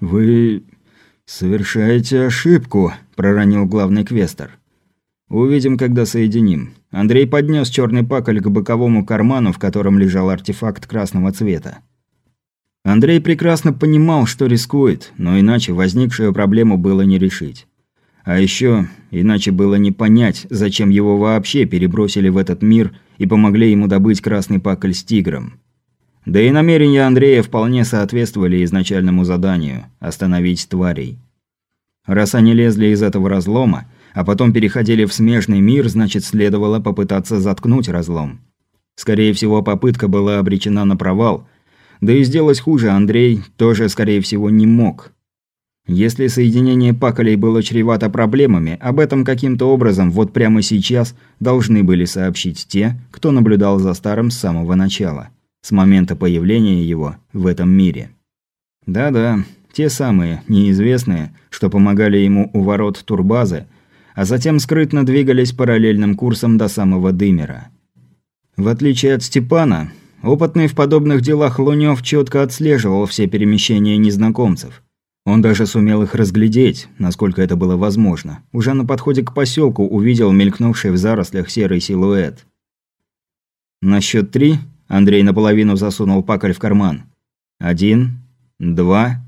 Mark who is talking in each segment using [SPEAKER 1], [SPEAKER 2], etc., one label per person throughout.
[SPEAKER 1] «Вы совершаете ошибку», – проронил главный квестер. «Увидим, когда соединим». Андрей поднес черный паколь к боковому карману, в котором лежал артефакт красного цвета. Андрей прекрасно понимал, что рискует, но иначе возникшую проблему было не решить. А еще иначе было не понять, зачем его вообще перебросили в этот мир и помогли ему добыть красный пакль с тигром. Да и намерения Андрея вполне соответствовали изначальному заданию – остановить тварей. Раз они лезли из этого разлома, а потом переходили в смежный мир, значит, следовало попытаться заткнуть разлом. Скорее всего, попытка была обречена на провал, да и сделать хуже Андрей тоже, скорее всего, не мог. Если соединение паколей было чревато проблемами, об этом каким-то образом вот прямо сейчас должны были сообщить те, кто наблюдал за Старым с самого начала, с момента появления его в этом мире. Да-да, те самые, неизвестные, что помогали ему у ворот турбазы, а затем скрытно двигались параллельным курсом до самого Дымера. В отличие от Степана, опытный в подобных делах Лунёв четко отслеживал все перемещения незнакомцев. Он даже сумел их разглядеть, насколько это было возможно. Уже на подходе к поселку увидел мелькнувший в зарослях серый силуэт. На счет три Андрей наполовину засунул паколь в карман. Один, два...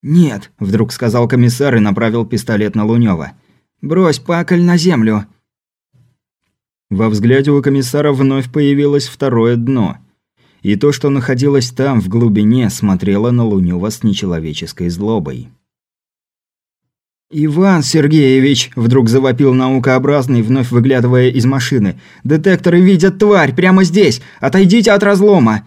[SPEAKER 1] «Нет», – вдруг сказал комиссар и направил пистолет на Лунёва. Брось пакль на землю!» Во взгляде у комиссара вновь появилось второе дно. И то, что находилось там, в глубине, смотрело на Лунёва с нечеловеческой злобой. «Иван Сергеевич!» – вдруг завопил наукообразный, вновь выглядывая из машины. «Детекторы видят тварь! Прямо здесь! Отойдите от разлома!»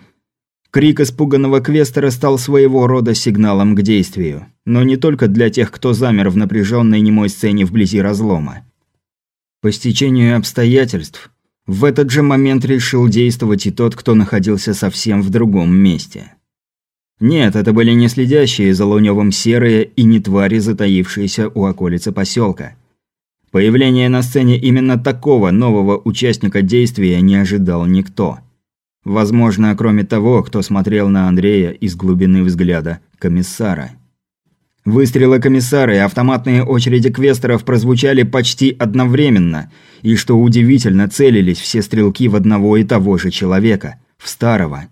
[SPEAKER 1] Крик испуганного квестера стал своего рода сигналом к действию. Но не только для тех, кто замер в напряженной немой сцене вблизи разлома. По стечению обстоятельств, в этот же момент решил действовать и тот, кто находился совсем в другом месте. Нет, это были не следящие за Лунёвым серые и не твари, затаившиеся у околицы поселка. Появление на сцене именно такого нового участника действия не ожидал никто – Возможно, кроме того, кто смотрел на Андрея из глубины взгляда комиссара. Выстрелы комиссара и автоматные очереди квестеров прозвучали почти одновременно, и, что удивительно, целились все стрелки в одного и того же человека, в старого.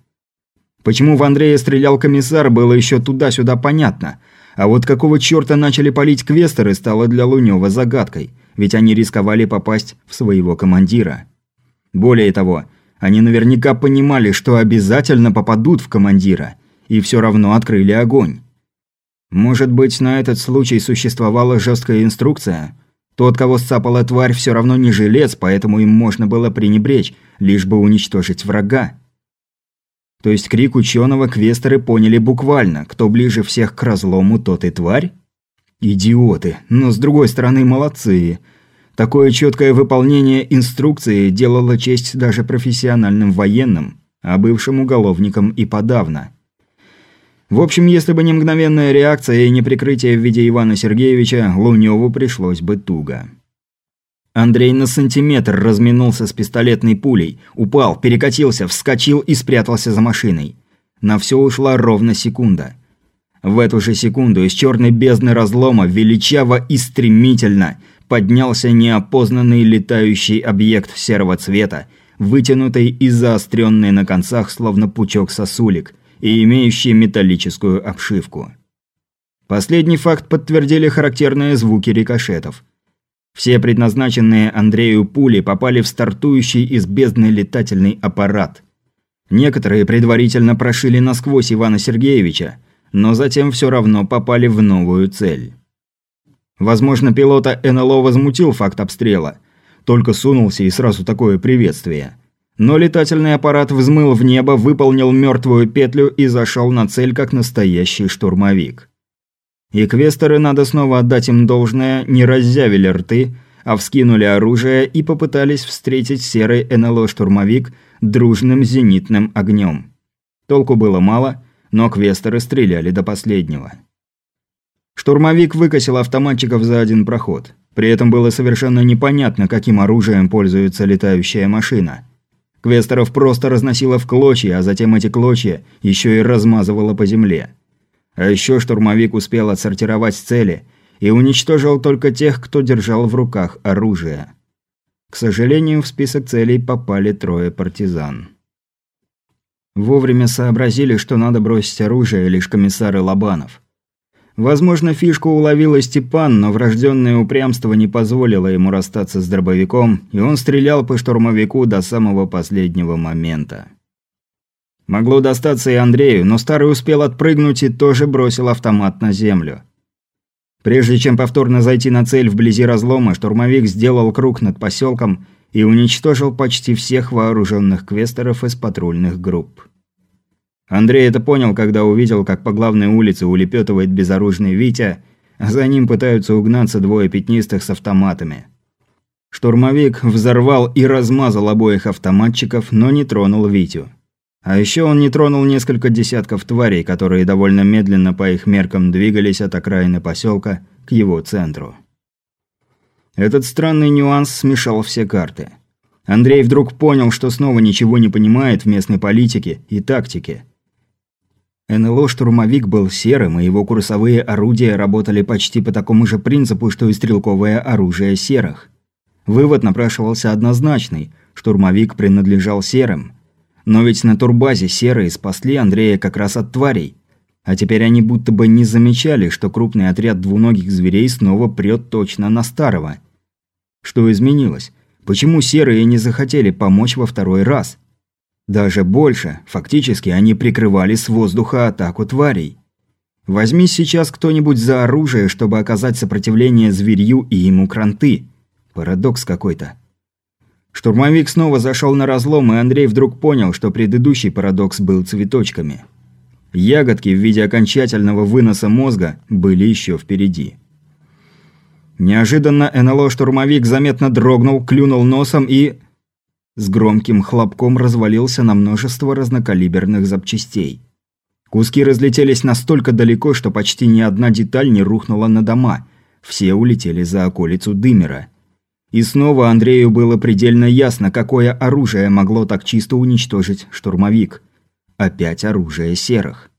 [SPEAKER 1] Почему в Андрея стрелял комиссар, было еще туда-сюда понятно, а вот какого черта начали палить квестеры, стало для Лунёва загадкой, ведь они рисковали попасть в своего командира. Более того, они наверняка понимали, что обязательно попадут в командира, и все равно открыли огонь. Может быть, на этот случай существовала жесткая инструкция? Тот, кого сцапала тварь, все равно не жилец, поэтому им можно было пренебречь, лишь бы уничтожить врага. То есть крик ученого квестеры поняли буквально, кто ближе всех к разлому, тот и тварь? Идиоты, но с другой стороны молодцы. Такое четкое выполнение инструкции делало честь даже профессиональным военным, а бывшим уголовникам и подавно. В общем, если бы не мгновенная реакция и не прикрытие в виде Ивана Сергеевича, Лунёву пришлось бы туго. Андрей на сантиметр разминулся с пистолетной пулей, упал, перекатился, вскочил и спрятался за машиной. На все ушла ровно секунда. В эту же секунду из черной бездны разлома величаво и стремительно поднялся неопознанный летающий объект серого цвета, вытянутый и заостренный на концах, словно пучок сосулек, и имеющий металлическую обшивку. Последний факт подтвердили характерные звуки рикошетов. Все предназначенные Андрею пули попали в стартующий из бездны летательный аппарат. Некоторые предварительно прошили насквозь Ивана Сергеевича, но затем все равно попали в новую цель. Возможно, пилота НЛО возмутил факт обстрела. Только сунулся и сразу такое приветствие. Но летательный аппарат взмыл в небо, выполнил мертвую петлю и зашел на цель как настоящий штурмовик. И квестеры, надо снова отдать им должное, не раззявили рты, а вскинули оружие и попытались встретить серый НЛО-штурмовик дружным зенитным огнем. Толку было мало, но квестеры стреляли до последнего. Штурмовик выкосил автоматчиков за один проход. При этом было совершенно непонятно, каким оружием пользуется летающая машина. Квестеров просто разносило в клочья, а затем эти клочья еще и размазывало по земле. А еще штурмовик успел отсортировать цели и уничтожил только тех, кто держал в руках оружие. К сожалению, в список целей попали трое партизан. Вовремя сообразили, что надо бросить оружие лишь комиссары Лобанов. Возможно, фишку уловила Степан, но врожденное упрямство не позволило ему расстаться с дробовиком, и он стрелял по штурмовику до самого последнего момента. Могло достаться и Андрею, но старый успел отпрыгнуть и тоже бросил автомат на землю. Прежде чем повторно зайти на цель вблизи разлома, штурмовик сделал круг над поселком и уничтожил почти всех вооруженных квестеров из патрульных групп. Андрей это понял, когда увидел, как по главной улице улепетывает безоружный Витя, а за ним пытаются угнаться двое пятнистых с автоматами. Штурмовик взорвал и размазал обоих автоматчиков, но не тронул Витю. А еще он не тронул несколько десятков тварей, которые довольно медленно по их меркам двигались от окраины поселка к его центру. Этот странный нюанс смешал все карты. Андрей вдруг понял, что снова ничего не понимает в местной политике и тактике. НЛО-штурмовик был серым, и его курсовые орудия работали почти по такому же принципу, что и стрелковое оружие серых. Вывод напрашивался однозначный – штурмовик принадлежал серым. Но ведь на турбазе серые спасли Андрея как раз от тварей. А теперь они будто бы не замечали, что крупный отряд двуногих зверей снова прет точно на старого. Что изменилось? Почему серые не захотели помочь во второй раз? Даже больше, фактически они прикрывали с воздуха атаку тварей. Возьми сейчас кто-нибудь за оружие, чтобы оказать сопротивление зверью и ему кранты. Парадокс какой-то. Штурмовик снова зашел на разлом, и Андрей вдруг понял, что предыдущий парадокс был цветочками. Ягодки в виде окончательного выноса мозга были еще впереди. Неожиданно НЛО-штурмовик заметно дрогнул, клюнул носом и с громким хлопком развалился на множество разнокалиберных запчастей. Куски разлетелись настолько далеко, что почти ни одна деталь не рухнула на дома. Все улетели за околицу Дымера. И снова Андрею было предельно ясно, какое оружие могло так чисто уничтожить штурмовик. Опять оружие серых.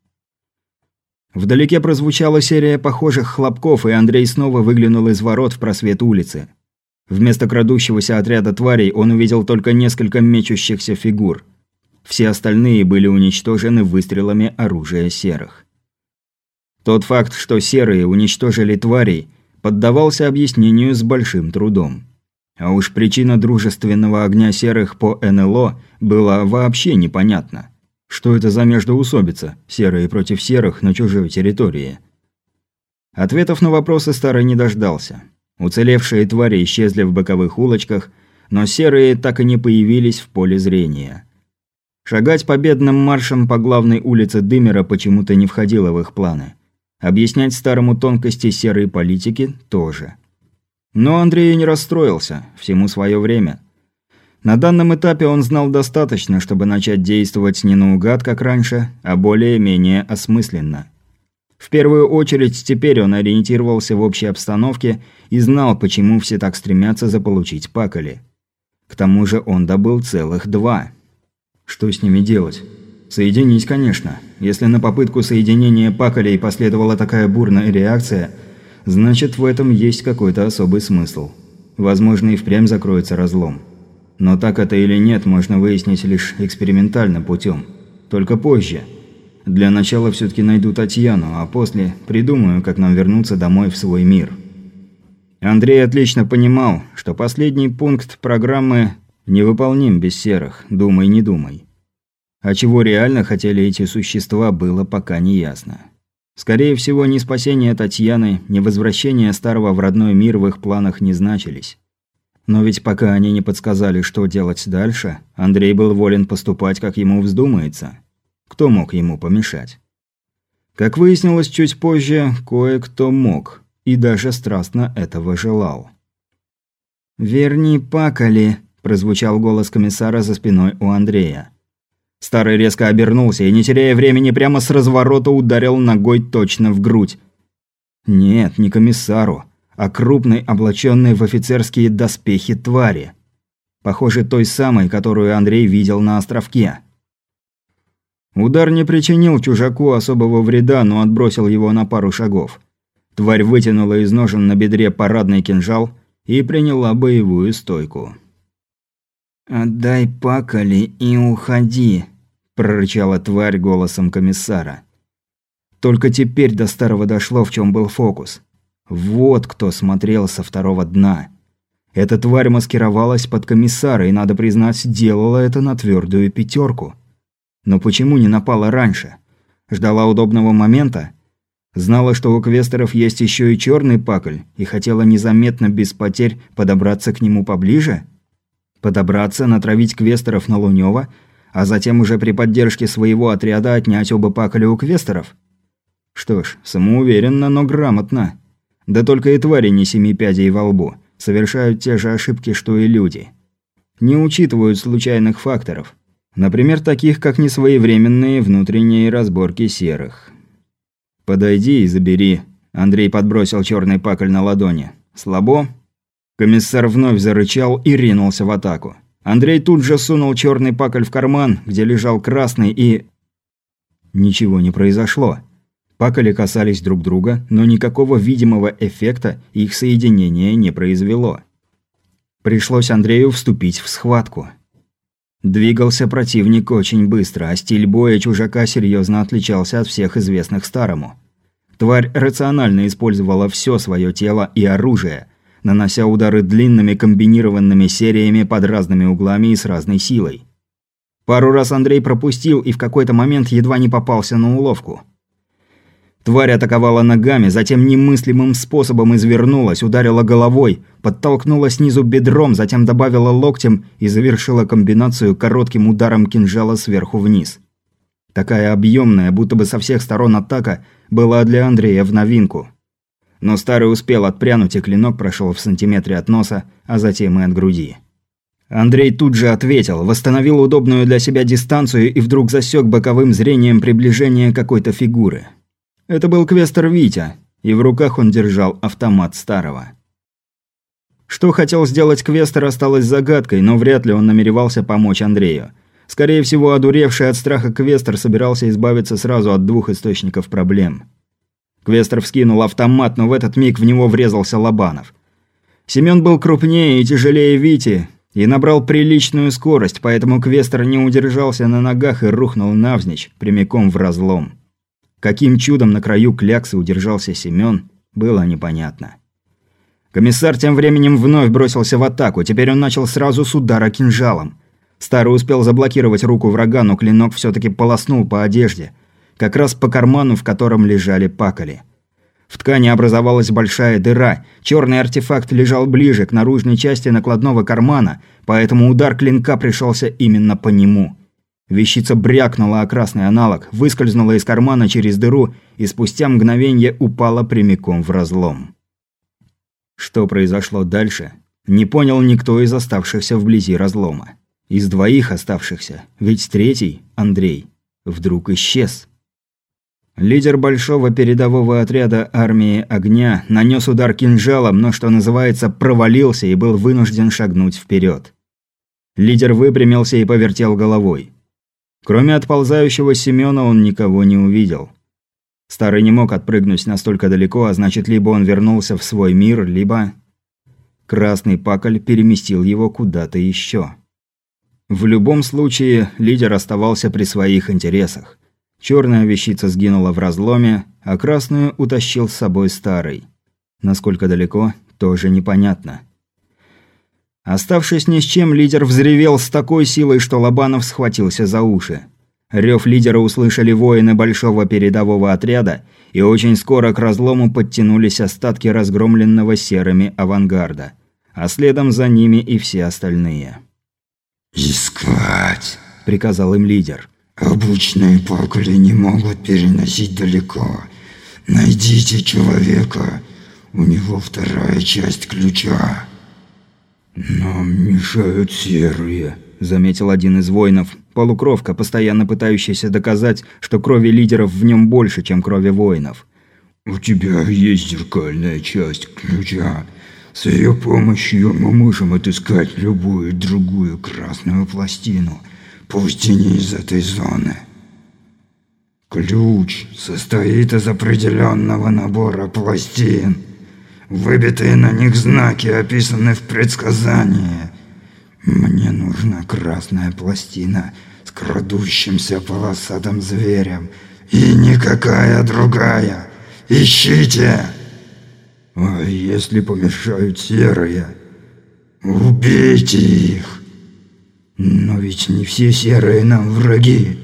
[SPEAKER 1] Вдалеке прозвучала серия похожих хлопков, и Андрей снова выглянул из ворот в просвет улицы. Вместо крадущегося отряда тварей он увидел только несколько мечущихся фигур. Все остальные были уничтожены выстрелами оружия серых. Тот факт, что серые уничтожили тварей, поддавался объяснению с большим трудом. А уж причина дружественного огня серых по НЛО была вообще непонятна. Что это за междоусобица, серые против серых на чужой территории? Ответов на вопросы старый не дождался. Уцелевшие твари исчезли в боковых улочках, но серые так и не появились в поле зрения. Шагать победным маршем по главной улице Дымера почему-то не входило в их планы. Объяснять старому тонкости серой политики тоже. Но Андрей не расстроился, всему свое время. На данном этапе он знал достаточно, чтобы начать действовать не наугад, как раньше, а более-менее осмысленно. В первую очередь теперь он ориентировался в общей обстановке и знал, почему все так стремятся заполучить пакали. К тому же он добыл целых два. Что с ними делать? Соединить, конечно. Если на попытку соединения пакалей последовала такая бурная реакция, значит в этом есть какой-то особый смысл. Возможно, и впрямь закроется разлом. Но так это или нет, можно выяснить лишь экспериментальным путем. Только позже – для начала все-таки найду Татьяну, а после придумаю, как нам вернуться домой в свой мир. Андрей отлично понимал, что последний пункт программы невыполним без серых, думай, не думай. А чего реально хотели эти существа, было пока не ясно. Скорее всего, ни спасение Татьяны, ни возвращение старого в родной мир в их планах не значились. Но ведь пока они не подсказали, что делать дальше, Андрей был волен поступать, как ему вздумается. Кто мог ему помешать? Как выяснилось чуть позже, кое-кто мог, и даже страстно этого желал. «Верни пакали», – прозвучал голос комиссара за спиной у Андрея. Старый резко обернулся и, не теряя времени, прямо с разворота ударил ногой точно в грудь. Нет, не комиссару, а крупной, облаченной в офицерские доспехи твари. Похоже, той самой, которую Андрей видел на островке. Удар не причинил чужаку особого вреда, но отбросил его на пару шагов. Тварь вытянула из ножен на бедре парадный кинжал и приняла боевую стойку. «Отдай пакали и уходи», – прорычала тварь голосом комиссара. Только теперь до старого дошло, в чем был фокус. Вот кто смотрел со второго дна. Эта тварь маскировалась под комиссара и, надо признать, делала это на твердую пятерку. Но почему не напала раньше? Ждала удобного момента? Знала, что у квестеров есть еще и черный пакль, и хотела незаметно, без потерь, подобраться к нему поближе? Подобраться, натравить квестеров на Лунёва, а затем уже при поддержке своего отряда отнять оба пакля у квестеров? Что ж, самоуверенно, но грамотно. Да только и твари не семи пядей во лбу – совершают те же ошибки, что и люди. Не учитывают случайных факторов. Например, таких, как несвоевременные внутренние разборки серых. «Подойди и забери», – Андрей подбросил черный пакль на ладони. «Слабо?» Комиссар вновь зарычал и ринулся в атаку. Андрей тут же сунул черный пакль в карман, где лежал красный, и... Ничего не произошло. Пакали касались друг друга, но никакого видимого эффекта их соединение не произвело. Пришлось Андрею вступить в схватку. Двигался противник очень быстро, а стиль боя чужака серьезно отличался от всех известных старому. Тварь рационально использовала все свое тело и оружие, нанося удары длинными комбинированными сериями под разными углами и с разной силой. Пару раз Андрей пропустил и в какой-то момент едва не попался на уловку – Тварь атаковала ногами, затем немыслимым способом извернулась, ударила головой, подтолкнула снизу бедром, затем добавила локтем и завершила комбинацию коротким ударом кинжала сверху вниз. Такая объемная, будто бы со всех сторон атака, была для Андрея в новинку. Но старый успел отпрянуть, и клинок прошел в сантиметре от носа, а затем и от груди. Андрей тут же ответил, восстановил удобную для себя дистанцию и вдруг засек боковым зрением приближение какой-то фигуры – это был квестер Витя, и в руках он держал автомат старого. Что хотел сделать квестер осталось загадкой, но вряд ли он намеревался помочь Андрею. Скорее всего, одуревший от страха квестер собирался избавиться сразу от двух источников проблем. Квестер вскинул автомат, но в этот миг в него врезался Лобанов. Семён был крупнее и тяжелее Вити, и набрал приличную скорость, поэтому Квестер не удержался на ногах и рухнул навзничь, прямиком в разлом. Каким чудом на краю кляксы удержался Семён, было непонятно. Комиссар тем временем вновь бросился в атаку, теперь он начал сразу с удара кинжалом. Старый успел заблокировать руку врага, но клинок все таки полоснул по одежде, как раз по карману, в котором лежали пакали. В ткани образовалась большая дыра, черный артефакт лежал ближе к наружной части накладного кармана, поэтому удар клинка пришелся именно по нему – Вещица брякнула о красный аналог, выскользнула из кармана через дыру и спустя мгновение упала прямиком в разлом. Что произошло дальше, не понял никто из оставшихся вблизи разлома. Из двоих оставшихся, ведь третий, Андрей, вдруг исчез. Лидер большого передового отряда армии огня нанес удар кинжалом, но, что называется, провалился и был вынужден шагнуть вперед. Лидер выпрямился и повертел головой. Кроме отползающего Семёна он никого не увидел. Старый не мог отпрыгнуть настолько далеко, а значит, либо он вернулся в свой мир, либо... Красный пакль переместил его куда-то еще. В любом случае, лидер оставался при своих интересах. Черная вещица сгинула в разломе, а красную утащил с собой старый. Насколько далеко, тоже непонятно. Оставшись ни с чем, лидер взревел с такой силой, что Лобанов схватился за уши. Рев лидера услышали воины большого передового отряда, и очень скоро к разлому подтянулись остатки разгромленного серыми авангарда, а следом за ними и все остальные.
[SPEAKER 2] «Искать!»
[SPEAKER 1] – приказал им лидер.
[SPEAKER 2] «Обычные пакли не могут переносить далеко. Найдите человека, у него вторая часть ключа». «Нам мешают серые», – заметил один из воинов, полукровка, постоянно пытающийся доказать, что крови лидеров в нем больше, чем крови воинов. «У тебя есть зеркальная часть ключа. С ее помощью мы можем отыскать любую другую красную пластину, пусть и не из этой зоны». Ключ состоит из определенного набора пластин. Выбитые на них знаки описаны в предсказании. Мне нужна красная пластина с крадущимся полосатым зверем. И никакая другая. Ищите! А если помешают серые? Убейте их! Но ведь не все серые нам враги.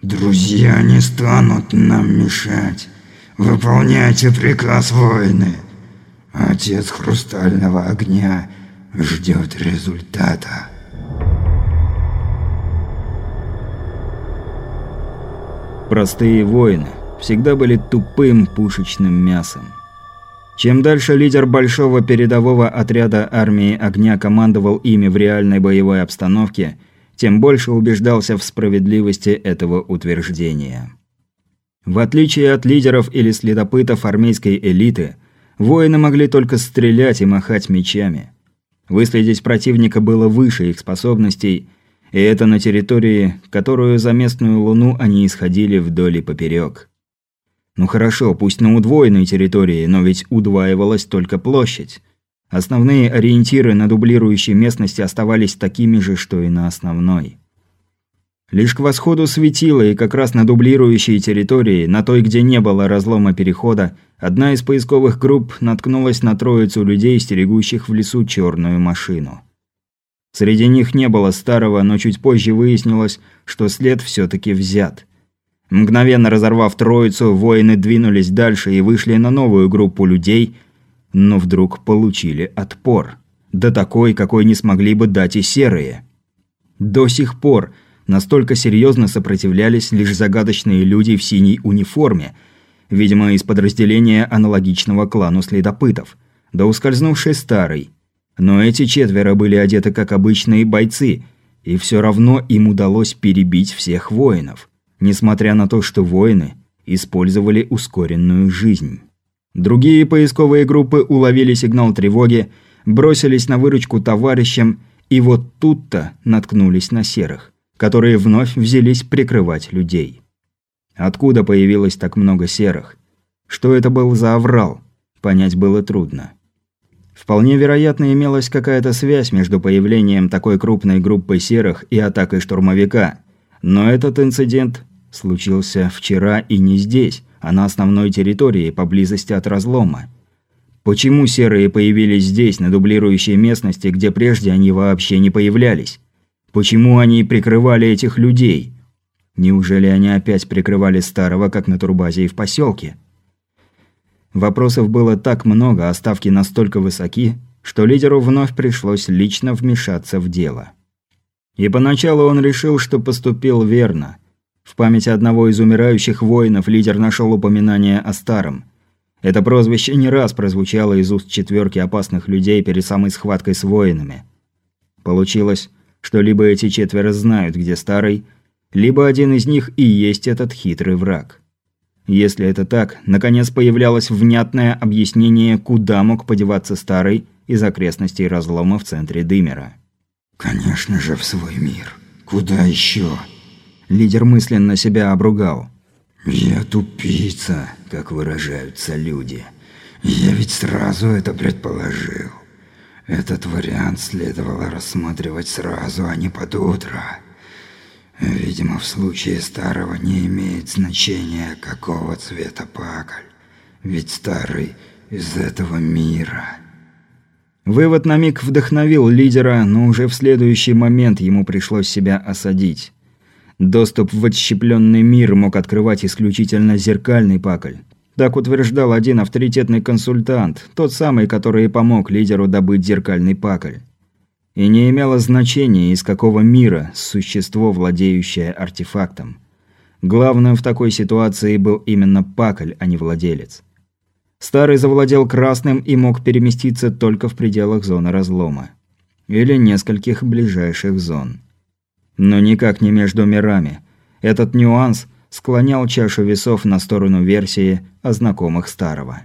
[SPEAKER 2] Друзья не станут нам мешать. Выполняйте приказ войны. Отец Хрустального Огня ждет результата.
[SPEAKER 1] Простые воины всегда были тупым пушечным мясом. Чем дальше лидер большого передового отряда армии огня командовал ими в реальной боевой обстановке, тем больше убеждался в справедливости этого утверждения. В отличие от лидеров или следопытов армейской элиты, воины могли только стрелять и махать мечами. Выследить противника было выше их способностей, и это на территории, которую за местную луну они исходили вдоль и поперек. Ну хорошо, пусть на удвоенной территории, но ведь удваивалась только площадь. Основные ориентиры на дублирующей местности оставались такими же, что и на основной. Лишь к восходу светило, и как раз на дублирующей территории, на той, где не было разлома перехода, одна из поисковых групп наткнулась на троицу людей, стерегущих в лесу черную машину. Среди них не было старого, но чуть позже выяснилось, что след все-таки взят. Мгновенно разорвав троицу, воины двинулись дальше и вышли на новую группу людей – но вдруг получили отпор. Да такой, какой не смогли бы дать и серые. До сих пор настолько серьезно сопротивлялись лишь загадочные люди в синей униформе, видимо, из подразделения аналогичного клану следопытов, да ускользнувший старый. Но эти четверо были одеты как обычные бойцы, и все равно им удалось перебить всех воинов, несмотря на то, что воины использовали ускоренную жизнь. Другие поисковые группы уловили сигнал тревоги, бросились на выручку товарищам, и вот тут-то наткнулись на серых, которые вновь взялись прикрывать людей. Откуда появилось так много серых? Что это был за аврал? Понять было трудно. Вполне вероятно, имелась какая-то связь между появлением такой крупной группы серых и атакой штурмовика. Но этот инцидент случился вчера и не здесь, а на основной территории, поблизости от разлома. Почему серые появились здесь, на дублирующей местности, где прежде они вообще не появлялись? Почему они прикрывали этих людей? Неужели они опять прикрывали старого, как на турбазе и в поселке? Вопросов было так много, а ставки настолько высоки, что лидеру вновь пришлось лично вмешаться в дело. И поначалу он решил, что поступил верно – в памяти одного из умирающих воинов лидер нашел упоминание о старом. Это прозвище не раз прозвучало из уст четверки опасных людей перед самой схваткой с воинами. Получилось, что либо эти четверо знают, где старый, либо один из них и есть этот хитрый враг. Если это так, наконец появлялось внятное объяснение, куда мог подеваться старый из окрестностей разлома в центре Дымера.
[SPEAKER 2] «Конечно же, в свой мир. Куда еще?»
[SPEAKER 1] Лидер мысленно себя обругал.
[SPEAKER 2] «Я тупица, как выражаются люди. Я ведь сразу это предположил. Этот вариант следовало рассматривать сразу, а не под утро. Видимо, в случае старого не имеет значения, какого цвета пакль. Ведь старый из этого мира».
[SPEAKER 1] Вывод на миг вдохновил лидера, но уже в следующий момент ему пришлось себя осадить. Доступ в отщепленный мир мог открывать исключительно зеркальный пакль. Так утверждал один авторитетный консультант, тот самый, который помог лидеру добыть зеркальный пакль. И не имело значения, из какого мира существо, владеющее артефактом. Главным в такой ситуации был именно пакль, а не владелец. Старый завладел красным и мог переместиться только в пределах зоны разлома. Или нескольких ближайших зон но никак не между мирами. Этот нюанс склонял чашу весов на сторону версии о знакомых старого.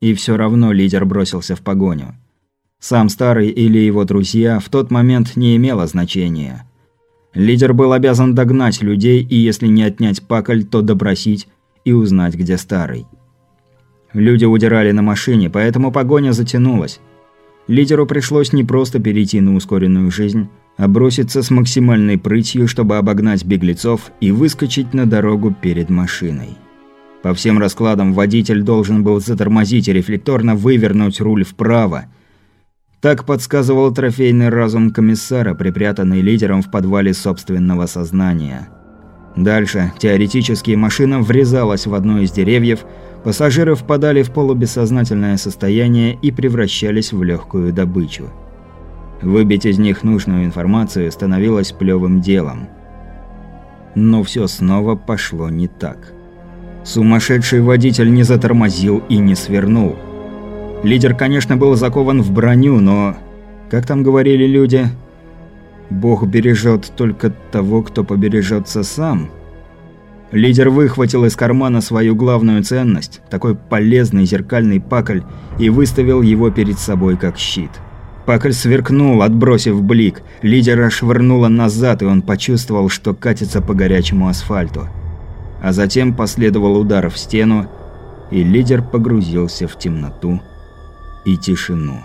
[SPEAKER 1] И все равно лидер бросился в погоню. Сам старый или его друзья в тот момент не имело значения. Лидер был обязан догнать людей и, если не отнять пакль, то допросить и узнать, где старый. Люди удирали на машине, поэтому погоня затянулась. Лидеру пришлось не просто перейти на ускоренную жизнь, а броситься с максимальной прытью, чтобы обогнать беглецов и выскочить на дорогу перед машиной. По всем раскладам водитель должен был затормозить и рефлекторно вывернуть руль вправо. Так подсказывал трофейный разум комиссара, припрятанный лидером в подвале собственного сознания. Дальше, теоретически, машина врезалась в одно из деревьев, пассажиры впадали в полубессознательное состояние и превращались в легкую добычу. Выбить из них нужную информацию становилось плевым делом. Но все снова пошло не так. Сумасшедший водитель не затормозил и не свернул. Лидер, конечно, был закован в броню, но... Как там говорили люди... Бог бережет только того, кто побережется сам. Лидер выхватил из кармана свою главную ценность, такой полезный зеркальный пакль, и выставил его перед собой как щит. Пакль сверкнул, отбросив блик. Лидера швырнуло назад, и он почувствовал, что катится по горячему асфальту. А затем последовал удар в стену, и лидер погрузился в темноту и тишину.